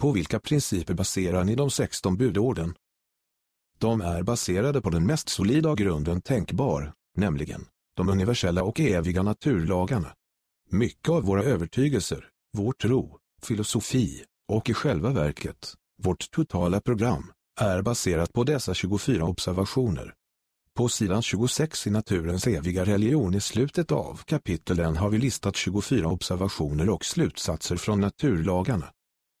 På vilka principer baserar ni de 16 budorden? De är baserade på den mest solida grunden tänkbar, nämligen de universella och eviga naturlagarna. Mycket av våra övertygelser, vår tro, filosofi och i själva verket, vårt totala program, är baserat på dessa 24 observationer. På sidan 26 i Naturens eviga religion i slutet av kapitlen har vi listat 24 observationer och slutsatser från naturlagarna.